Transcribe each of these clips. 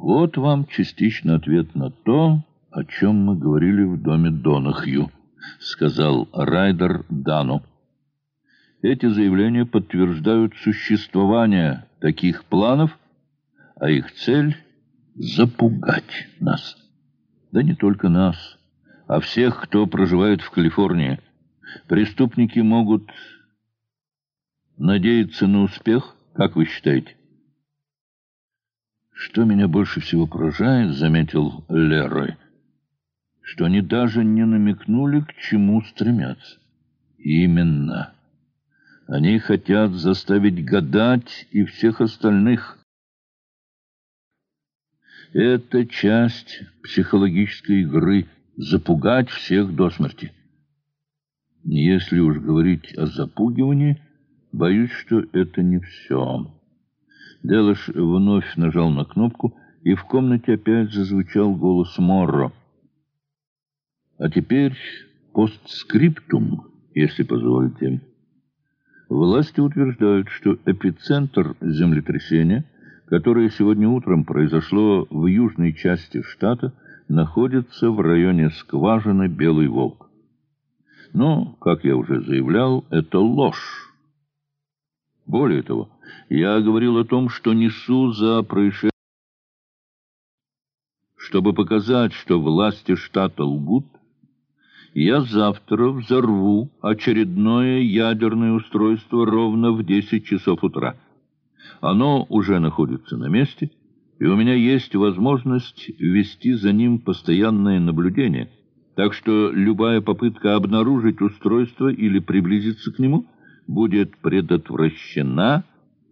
Вот вам частично ответ на то, о чем мы говорили в доме Донахью, сказал Райдер Дану. Эти заявления подтверждают существование таких планов, а их цель — запугать нас. Да не только нас, а всех, кто проживает в Калифорнии. Преступники могут надеяться на успех, как вы считаете? Что меня больше всего поражает, заметил Лерой, что они даже не намекнули, к чему стремятся. Именно. Они хотят заставить гадать и всех остальных. Это часть психологической игры — запугать всех до смерти. Если уж говорить о запугивании, боюсь, что это не все. Делаш вновь нажал на кнопку, и в комнате опять зазвучал голос Морро. А теперь постскриптум, если позволите. Власти утверждают, что эпицентр землетрясения, которое сегодня утром произошло в южной части штата, находится в районе скважины Белый Волк. Но, как я уже заявлял, это ложь. Более того, я говорил о том, что несу за происшествие, чтобы показать, что власти штата лгут, я завтра взорву очередное ядерное устройство ровно в 10 часов утра. Оно уже находится на месте, и у меня есть возможность вести за ним постоянное наблюдение, так что любая попытка обнаружить устройство или приблизиться к нему будет предотвращена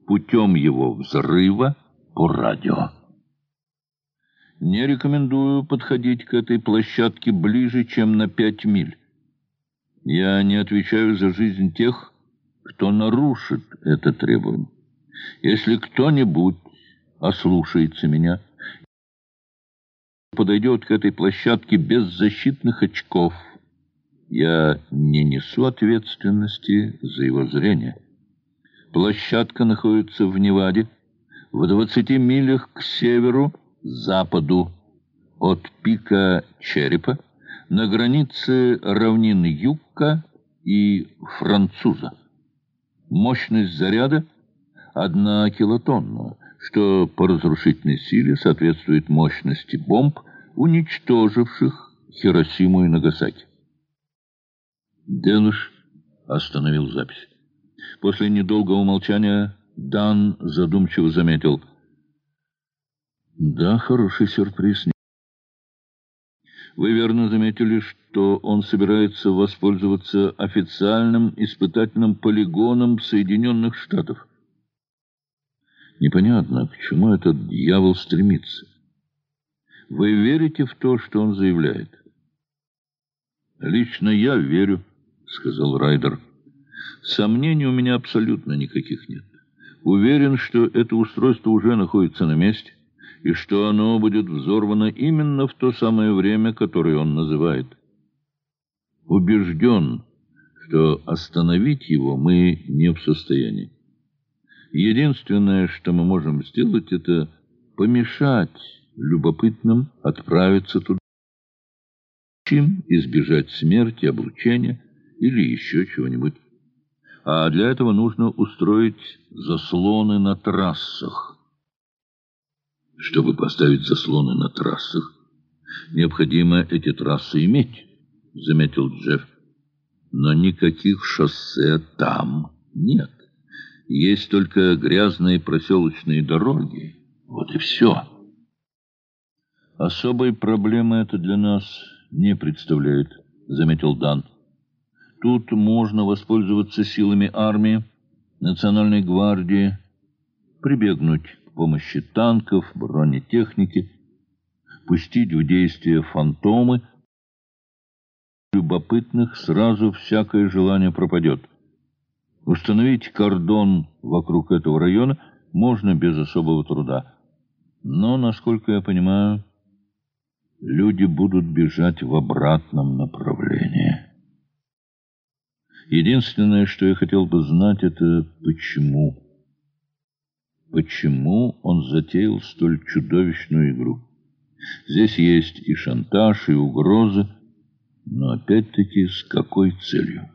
путем его взрыва по радио. Не рекомендую подходить к этой площадке ближе, чем на пять миль. Я не отвечаю за жизнь тех, кто нарушит это требование. Если кто-нибудь ослушается меня, подойдет к этой площадке без защитных очков, я не несу ответственности за его зрение. Площадка находится в Неваде, в 20 милях к северу-западу от пика Черепа, на границе равнин Юкка и Француза. Мощность заряда — одна килотонна, что по разрушительной силе соответствует мощности бомб, уничтоживших Хиросиму и Нагасаки. Денуш остановил запись. После недолгого молчания Дан задумчиво заметил. «Да, хороший сюрприз. Вы верно заметили, что он собирается воспользоваться официальным испытательным полигоном Соединенных Штатов. Непонятно, к чему этот дьявол стремится. Вы верите в то, что он заявляет? Лично я верю, сказал Райдер. Сомнений у меня абсолютно никаких нет. Уверен, что это устройство уже находится на месте, и что оно будет взорвано именно в то самое время, которое он называет. Убежден, что остановить его мы не в состоянии. Единственное, что мы можем сделать, это помешать любопытным отправиться туда, чем избежать смерти, облучения или еще чего-нибудь а для этого нужно устроить заслоны на трассах. Чтобы поставить заслоны на трассах, необходимо эти трассы иметь, заметил Джефф. Но никаких шоссе там нет. Есть только грязные проселочные дороги. Вот и все. Особой проблемы это для нас не представляет, заметил Дан. Тут можно воспользоваться силами армии, национальной гвардии, прибегнуть к помощи танков, бронетехники, пустить в действие фантомы. Любопытных сразу всякое желание пропадет. Установить кордон вокруг этого района можно без особого труда. Но, насколько я понимаю, люди будут бежать в обратном направлении. Единственное, что я хотел бы знать, это почему. почему он затеял столь чудовищную игру. Здесь есть и шантаж, и угрозы, но опять-таки с какой целью?